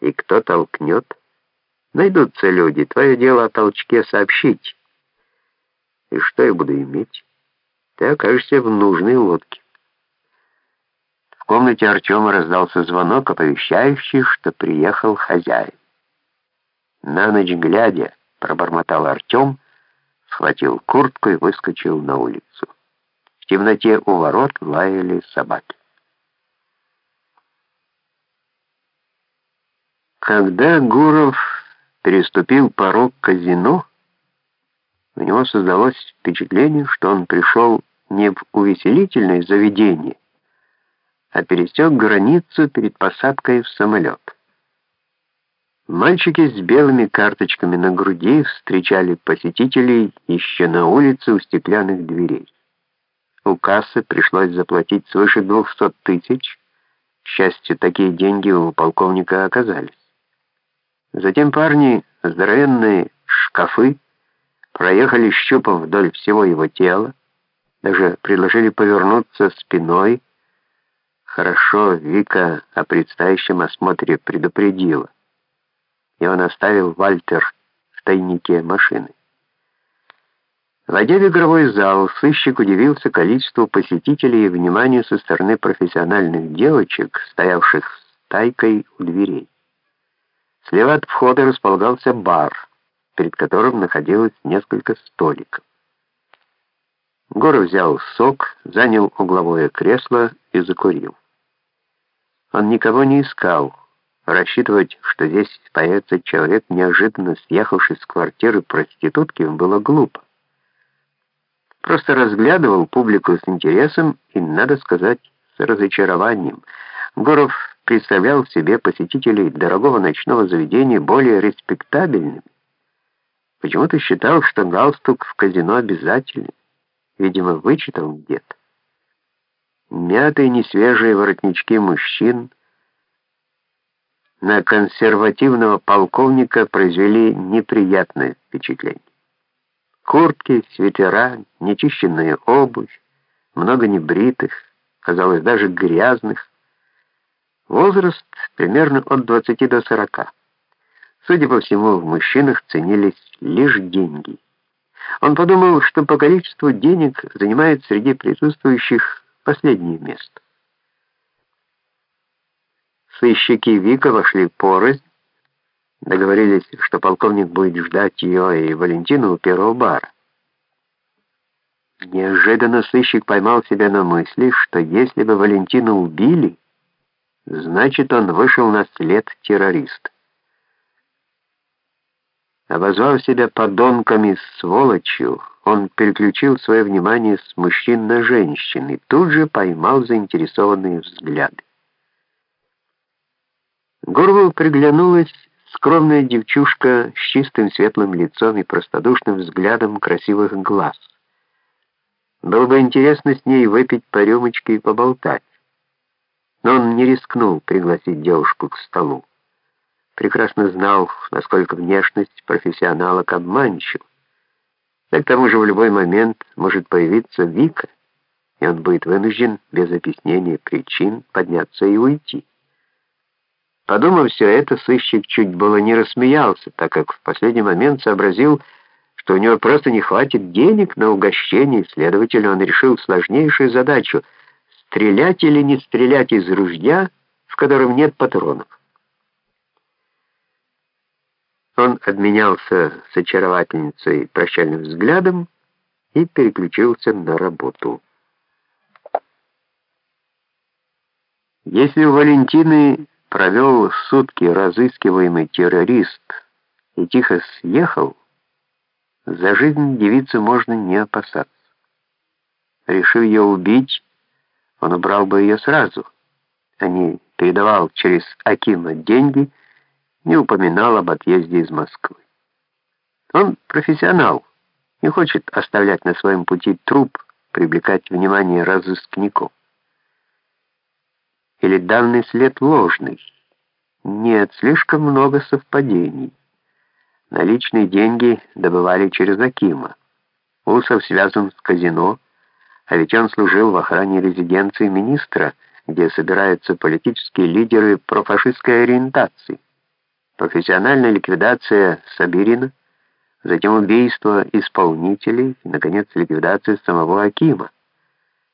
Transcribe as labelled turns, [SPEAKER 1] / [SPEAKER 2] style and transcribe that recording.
[SPEAKER 1] И кто толкнет? Найдутся люди. Твое дело о толчке сообщить. И что я буду иметь? Ты окажешься в нужной лодке. В комнате Артема раздался звонок, оповещающий, что приехал хозяин. На ночь глядя, пробормотал Артем, схватил куртку и выскочил на улицу. В темноте у ворот лаяли собаки. Когда Гуров переступил порог казино, у него создалось впечатление, что он пришел не в увеселительное заведение, а пересек границу перед посадкой в самолет. Мальчики с белыми карточками на груди встречали посетителей еще на улице у стеклянных дверей. У кассы пришлось заплатить свыше 200 тысяч. К счастью, такие деньги у полковника оказались. Затем парни, здоровенные шкафы, проехали щупом вдоль всего его тела, даже предложили повернуться спиной. Хорошо Вика о предстоящем осмотре предупредила, и он оставил Вальтер в тайнике машины. Войдя в игровой зал, сыщик удивился количеству посетителей и вниманию со стороны профессиональных девочек, стоявших стайкой у дверей. Слева от входа располагался бар, перед которым находилось несколько столиков. Гора взял сок, занял угловое кресло и закурил. Он никого не искал. Рассчитывать, что здесь появится человек, неожиданно съехавший с квартиры проститутки, было глупо. Просто разглядывал публику с интересом и, надо сказать, с разочарованием. Горов представлял себе посетителей дорогого ночного заведения более респектабельными. Почему-то считал, что галстук в казино обязателен. Видимо, вычитал где-то. Мятые несвежие воротнички мужчин на консервативного полковника произвели неприятное впечатление. Куртки, свитера, нечищенная обувь, много небритых, казалось, даже грязных, Возраст примерно от 20 до 40. Судя по всему, в мужчинах ценились лишь деньги. Он подумал, что по количеству денег занимает среди присутствующих последнее место. Сыщики Вика вошли порознь, договорились, что полковник будет ждать ее и Валентину у первого бара. Неожиданно сыщик поймал себя на мысли, что если бы Валентину убили, Значит, он вышел на след террорист. Обозвав себя подонками сволочью, он переключил свое внимание с мужчин на женщин и тут же поймал заинтересованные взгляды. Горлу приглянулась скромная девчушка с чистым светлым лицом и простодушным взглядом красивых глаз. Было бы интересно с ней выпить по рюмочке и поболтать но он не рискнул пригласить девушку к столу. Прекрасно знал, насколько внешность профессионалок обманчива. Да к тому же в любой момент может появиться Вика, и он будет вынужден без объяснения причин подняться и уйти. Подумав все это, сыщик чуть было не рассмеялся, так как в последний момент сообразил, что у него просто не хватит денег на угощение, следовательно, он решил сложнейшую задачу — стрелять или не стрелять из ружья, в котором нет патронов. Он обменялся с очаровательницей прощальным взглядом и переключился на работу. Если у Валентины провел сутки разыскиваемый террорист и тихо съехал, за жизнь девицы можно не опасаться. Решив ее убить, он убрал бы ее сразу, а не передавал через Акима деньги, не упоминал об отъезде из Москвы. Он профессионал, не хочет оставлять на своем пути труп, привлекать внимание разыскников. Или данный след ложный? Нет, слишком много совпадений. Наличные деньги добывали через Акима. Усов связан с казино, а ведь он служил в охране резиденции министра, где собираются политические лидеры профашистской ориентации. профессиональная ликвидация Сабирина, затем убийство исполнителей и, наконец, ликвидация самого Акима.